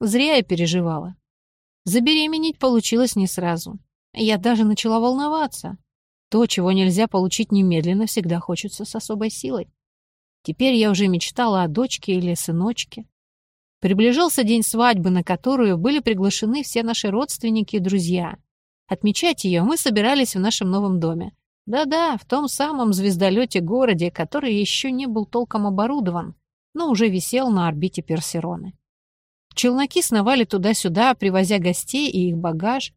Зря я переживала. Забеременеть получилось не сразу. Я даже начала волноваться. То, чего нельзя получить немедленно, всегда хочется с особой силой. Теперь я уже мечтала о дочке или сыночке. Приближался день свадьбы, на которую были приглашены все наши родственники и друзья. Отмечать ее мы собирались в нашем новом доме. Да-да, в том самом звездолете-городе, который еще не был толком оборудован, но уже висел на орбите Персероны. Челноки сновали туда-сюда, привозя гостей и их багаж.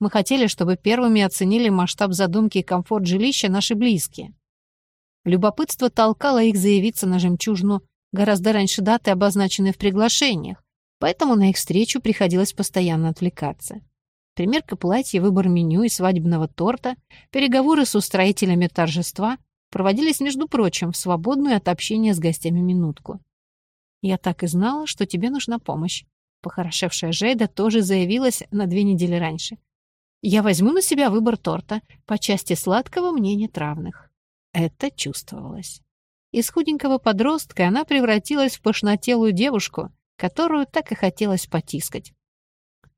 Мы хотели, чтобы первыми оценили масштаб задумки и комфорт жилища наши близкие. Любопытство толкало их заявиться на жемчужину гораздо раньше даты, обозначенной в приглашениях, поэтому на их встречу приходилось постоянно отвлекаться. Примерка платья, выбор меню и свадебного торта, переговоры с устроителями торжества проводились, между прочим, в свободную от общения с гостями минутку. «Я так и знала, что тебе нужна помощь». Похорошевшая Жейда тоже заявилась на две недели раньше. «Я возьму на себя выбор торта. По части сладкого мне нет равных». Это чувствовалось. Из худенького подростка она превратилась в пышнотелую девушку, которую так и хотелось потискать.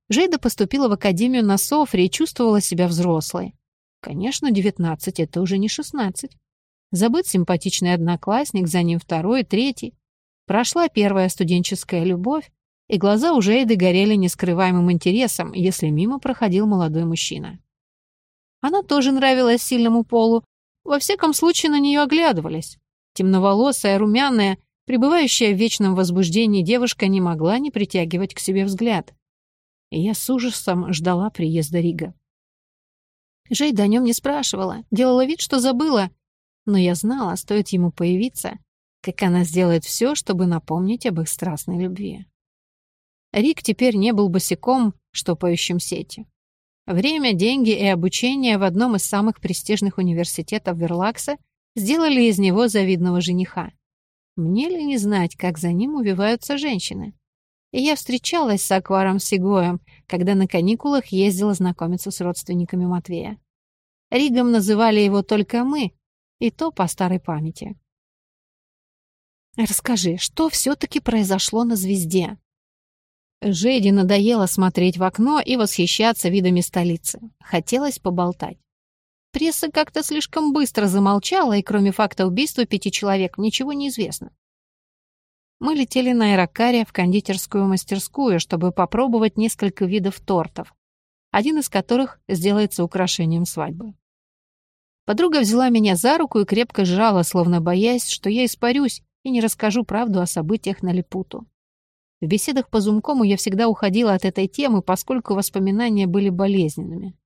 Жейда поступила в академию на Софре и чувствовала себя взрослой. Конечно, девятнадцать — это уже не шестнадцать. Забыт симпатичный одноклассник, за ним второй, третий. Прошла первая студенческая любовь, и глаза у Жейды горели нескрываемым интересом, если мимо проходил молодой мужчина. Она тоже нравилась сильному полу, во всяком случае на нее оглядывались. Темноволосая, румяная, пребывающая в вечном возбуждении девушка не могла не притягивать к себе взгляд. И я с ужасом ждала приезда Рига. Жейда о нем не спрашивала, делала вид, что забыла, но я знала, стоит ему появиться, как она сделает все, чтобы напомнить об их страстной любви. Рик теперь не был босиком, штопающим сети. Время, деньги и обучение в одном из самых престижных университетов Верлакса сделали из него завидного жениха. Мне ли не знать, как за ним увиваются женщины? И я встречалась с Акваром Сигоем, когда на каникулах ездила знакомиться с родственниками Матвея. Ригом называли его только мы, и то по старой памяти. Расскажи, что все-таки произошло на звезде? Жеди надоело смотреть в окно и восхищаться видами столицы. Хотелось поболтать. Пресса как-то слишком быстро замолчала, и кроме факта убийства пяти человек ничего не известно. Мы летели на аэрокаре в кондитерскую мастерскую, чтобы попробовать несколько видов тортов, один из которых сделается украшением свадьбы. Подруга взяла меня за руку и крепко сжала, словно боясь, что я испарюсь и не расскажу правду о событиях на Липуту. В беседах по зумкому я всегда уходила от этой темы, поскольку воспоминания были болезненными.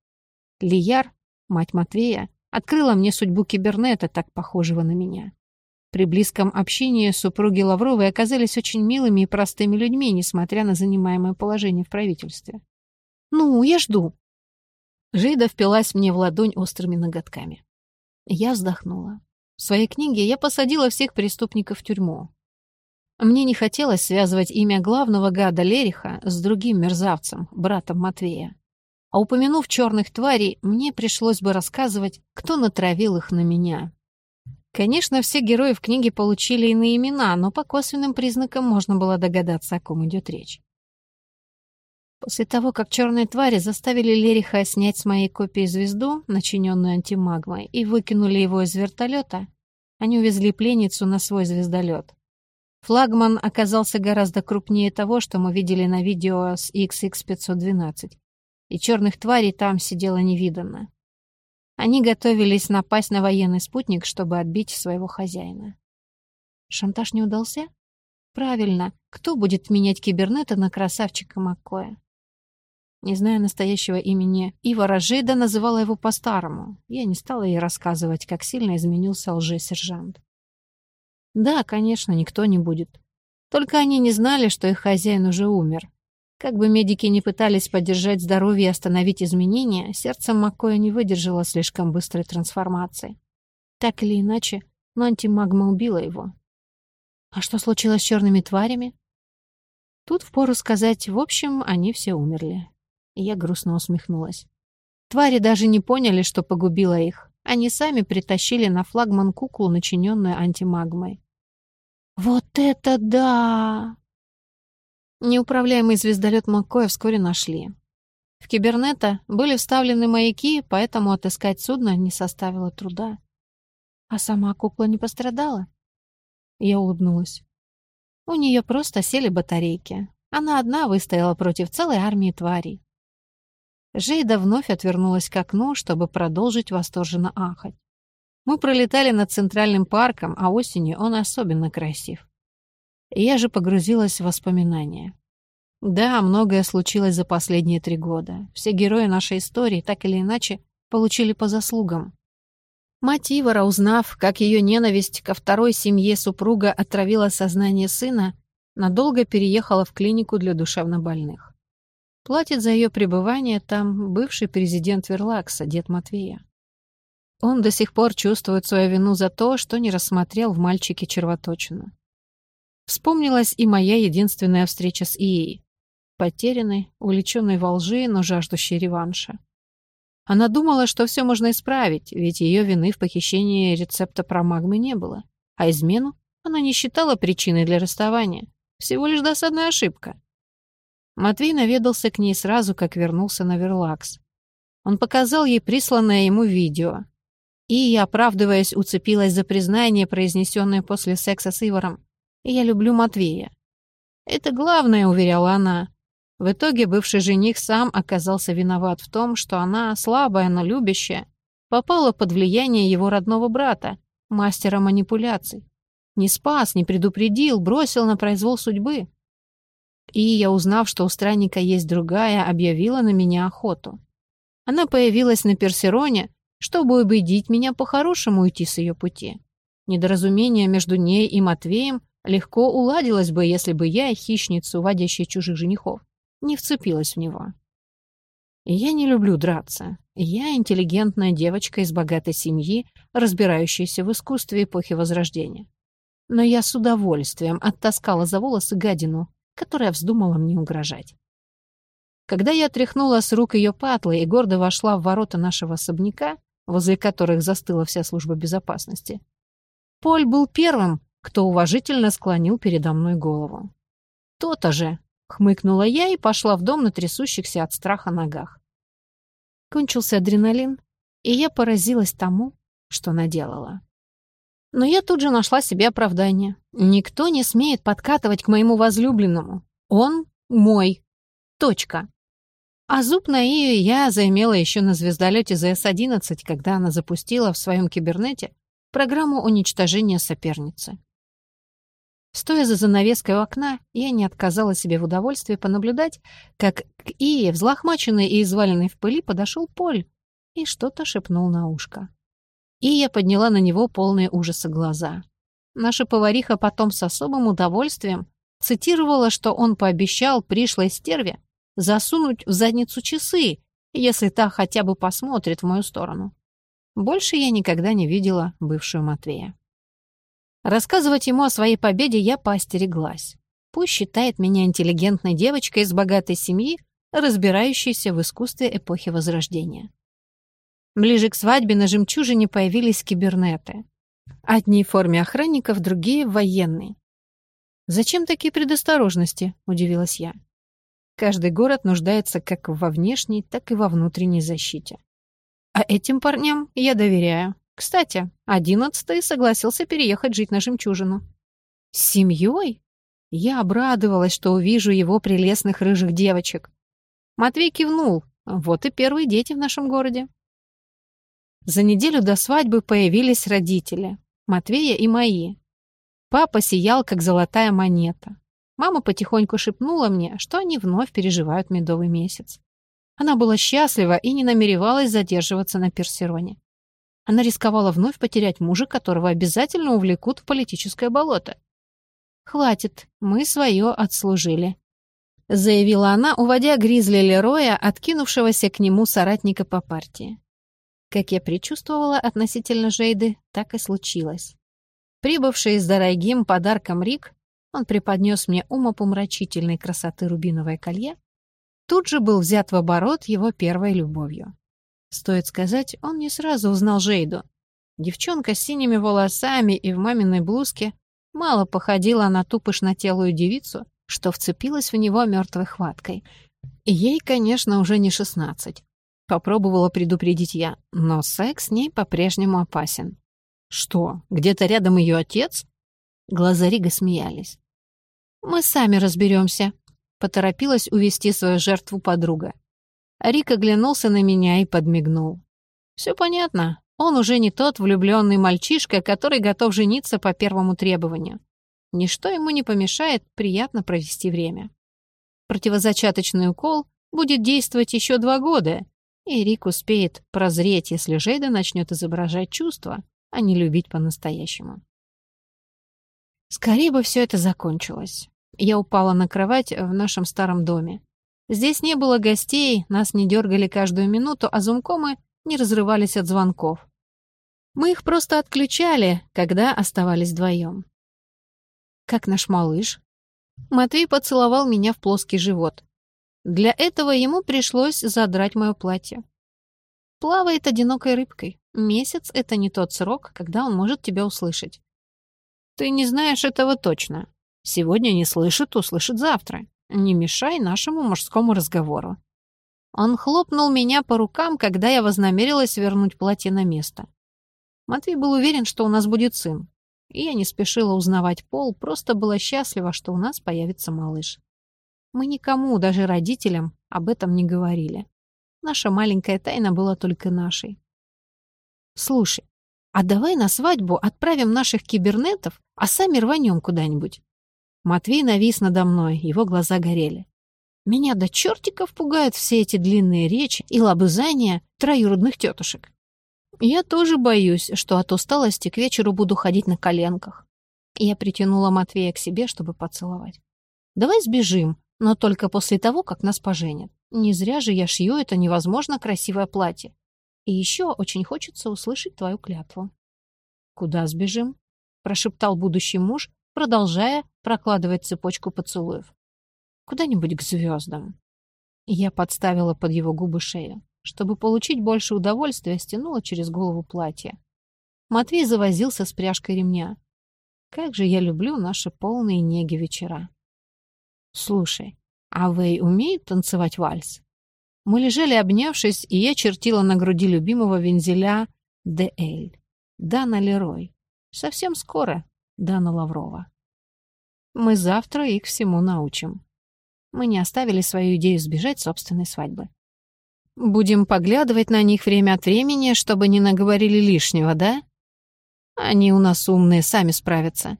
Лияр, мать Матвея, открыла мне судьбу кибернета, так похожего на меня. При близком общении супруги Лавровой оказались очень милыми и простыми людьми, несмотря на занимаемое положение в правительстве. «Ну, я жду». Жида впилась мне в ладонь острыми ноготками. Я вздохнула. В своей книге я посадила всех преступников в тюрьму. Мне не хотелось связывать имя главного гада Лериха с другим мерзавцем, братом Матвея. А упомянув черных тварей, мне пришлось бы рассказывать, кто натравил их на меня. Конечно, все герои в книге получили иные имена, но по косвенным признакам можно было догадаться, о ком идет речь. После того, как черные твари заставили Лериха снять с моей копии звезду, начиненную антимагмой, и выкинули его из вертолета, они увезли пленницу на свой звездолет. Флагман оказался гораздо крупнее того, что мы видели на видео с XX-512, и черных тварей там сидело невиданно. Они готовились напасть на военный спутник, чтобы отбить своего хозяина. Шантаж не удался? Правильно. Кто будет менять кибернета на красавчика Маккоя? Не зная настоящего имени, Ива Рожейда называла его по-старому. Я не стала ей рассказывать, как сильно изменился лже-сержант. Да, конечно, никто не будет. Только они не знали, что их хозяин уже умер. Как бы медики не пытались поддержать здоровье и остановить изменения, сердце Маккоя не выдержало слишком быстрой трансформации. Так или иначе, но антимагма убила его. А что случилось с черными тварями? Тут впору сказать, в общем, они все умерли. Я грустно усмехнулась. Твари даже не поняли, что погубило их. Они сами притащили на флагман куклу, начиненную антимагмой. «Вот это да!» Неуправляемый звездолет Маккоя вскоре нашли. В кибернета были вставлены маяки, поэтому отыскать судно не составило труда. А сама кукла не пострадала? Я улыбнулась. У нее просто сели батарейки. Она одна выстояла против целой армии тварей. Жейда вновь отвернулась к окну, чтобы продолжить восторженно ахать. Мы пролетали над Центральным парком, а осенью он особенно красив. Я же погрузилась в воспоминания. Да, многое случилось за последние три года. Все герои нашей истории, так или иначе, получили по заслугам. Мать Ивара, узнав, как ее ненависть ко второй семье супруга отравила сознание сына, надолго переехала в клинику для душевнобольных. Платит за ее пребывание там бывший президент Верлакса, дед Матвея. Он до сих пор чувствует свою вину за то, что не рассмотрел в мальчике червоточину. Вспомнилась и моя единственная встреча с Ией. Потерянной, увлеченной во лжи, но жаждущей реванша. Она думала, что все можно исправить, ведь ее вины в похищении рецепта про магмы не было. А измену она не считала причиной для расставания. Всего лишь досадная ошибка. Матвей наведался к ней сразу, как вернулся на Верлакс. Он показал ей присланное ему видео. И, оправдываясь, уцепилась за признание, произнесенное после секса с Иваром. «Я люблю Матвея». «Это главное», — уверяла она. В итоге бывший жених сам оказался виноват в том, что она, слабая, но любящая, попала под влияние его родного брата, мастера манипуляций. Не спас, не предупредил, бросил на произвол судьбы. И я, узнав, что у странника есть другая, объявила на меня охоту. Она появилась на Персероне, чтобы убедить меня по-хорошему уйти с ее пути. Недоразумение между ней и Матвеем легко уладилось бы, если бы я, хищница, уводящая чужих женихов, не вцепилась в него. Я не люблю драться. Я интеллигентная девочка из богатой семьи, разбирающаяся в искусстве эпохи Возрождения. Но я с удовольствием оттаскала за волосы гадину, которая вздумала мне угрожать. Когда я тряхнула с рук ее патлы и гордо вошла в ворота нашего особняка, возле которых застыла вся служба безопасности. Поль был первым, кто уважительно склонил передо мной голову. «То-то же!» — хмыкнула я и пошла в дом на трясущихся от страха ногах. Кончился адреналин, и я поразилась тому, что наделала. Но я тут же нашла себе оправдание. Никто не смеет подкатывать к моему возлюбленному. Он мой. Точка. А зуб на Ию я заимела еще на звездолете ЗС-11, когда она запустила в своем кибернете программу уничтожения соперницы. Стоя за занавеской у окна, я не отказала себе в удовольствии понаблюдать, как к Ие, взлохмаченной и изваленной в пыли, подошел Поль и что-то шепнул на ушко. Ия подняла на него полные ужаса глаза. Наша повариха потом с особым удовольствием цитировала, что он пообещал пришлой стерве засунуть в задницу часы, если та хотя бы посмотрит в мою сторону. Больше я никогда не видела бывшую Матвея. Рассказывать ему о своей победе я поостереглась. Пусть считает меня интеллигентной девочкой из богатой семьи, разбирающейся в искусстве эпохи Возрождения. Ближе к свадьбе на «Жемчужине» появились кибернеты. Одни в форме охранников, другие — в военной. «Зачем такие предосторожности?» — удивилась я. Каждый город нуждается как во внешней, так и во внутренней защите. А этим парням я доверяю. Кстати, одиннадцатый согласился переехать жить на жемчужину. С семьей? Я обрадовалась, что увижу его прелестных рыжих девочек. Матвей кивнул. Вот и первые дети в нашем городе. За неделю до свадьбы появились родители. Матвея и мои. Папа сиял, как золотая монета. Мама потихоньку шепнула мне, что они вновь переживают медовый месяц. Она была счастлива и не намеревалась задерживаться на Персероне. Она рисковала вновь потерять мужа, которого обязательно увлекут в политическое болото. «Хватит, мы свое отслужили», — заявила она, уводя Гризли Лероя, откинувшегося к нему соратника по партии. Как я предчувствовала относительно Жейды, так и случилось. Прибывший с дорогим подарком Рик он преподнес мне умопомрачительной красоты рубиновое колье, тут же был взят в оборот его первой любовью. Стоит сказать, он не сразу узнал Жейду. Девчонка с синими волосами и в маминой блузке мало походила на ту пышнотелую девицу, что вцепилась в него мертвой хваткой. Ей, конечно, уже не шестнадцать. Попробовала предупредить я, но секс с ней по-прежнему опасен. Что, где-то рядом ее отец? Глаза Рига смеялись. Мы сами разберемся, поторопилась увести свою жертву подруга. Рик оглянулся на меня и подмигнул. Все понятно. Он уже не тот влюбленный мальчишка, который готов жениться по первому требованию. Ничто ему не помешает приятно провести время. Противозачаточный укол будет действовать еще два года, и Рик успеет прозреть, если Жейда начнет изображать чувства, а не любить по-настоящему. Скорее бы все это закончилось. Я упала на кровать в нашем старом доме. Здесь не было гостей, нас не дергали каждую минуту, а зумкомы не разрывались от звонков. Мы их просто отключали, когда оставались вдвоем. Как наш малыш? Матвей поцеловал меня в плоский живот. Для этого ему пришлось задрать мое платье. Плавает одинокой рыбкой. Месяц — это не тот срок, когда он может тебя услышать. Ты не знаешь этого точно. Сегодня не слышит, услышит завтра. Не мешай нашему мужскому разговору. Он хлопнул меня по рукам, когда я вознамерилась вернуть платье на место. Матвей был уверен, что у нас будет сын. И я не спешила узнавать пол, просто была счастлива, что у нас появится малыш. Мы никому, даже родителям, об этом не говорили. Наша маленькая тайна была только нашей. Слушай, а давай на свадьбу отправим наших кибернетов, а сами рванем куда-нибудь. Матвей навис надо мной, его глаза горели. Меня до чертиков пугают все эти длинные речи и лобызания троюродных тетушек. Я тоже боюсь, что от усталости к вечеру буду ходить на коленках. Я притянула Матвея к себе, чтобы поцеловать. Давай сбежим, но только после того, как нас поженят. Не зря же я шью это невозможно красивое платье. И еще очень хочется услышать твою клятву. Куда сбежим? прошептал будущий муж, продолжая прокладывать цепочку поцелуев. Куда-нибудь к звездам. Я подставила под его губы шею. Чтобы получить больше удовольствия, стянула через голову платье. Матвей завозился с пряжкой ремня. Как же я люблю наши полные неги вечера. Слушай, а Вэй умеет танцевать вальс? Мы лежали обнявшись, и я чертила на груди любимого вензеля Д.Эль. Дана Лерой. Совсем скоро Дана Лаврова. Мы завтра их всему научим мы не оставили свою идею сбежать собственной свадьбы. Будем поглядывать на них время от времени, чтобы не наговорили лишнего, да? Они у нас умные, сами справятся.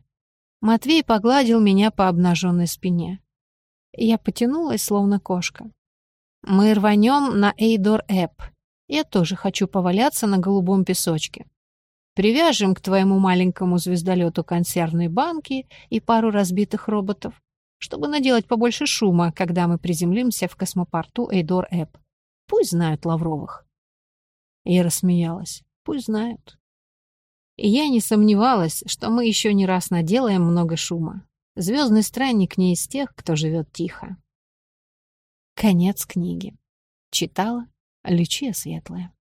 Матвей погладил меня по обнаженной спине. Я потянулась, словно кошка. Мы рванем на Эйдор Эп. Я тоже хочу поваляться на голубом песочке. Привяжем к твоему маленькому звездолету консервные банки и пару разбитых роботов чтобы наделать побольше шума, когда мы приземлимся в космопорту Эйдор-Эп. Пусть знают Лавровых. Я рассмеялась. Пусть знают. И я не сомневалась, что мы еще не раз наделаем много шума. Звездный странник не из тех, кто живет тихо. Конец книги. Читала Лючия Светлая.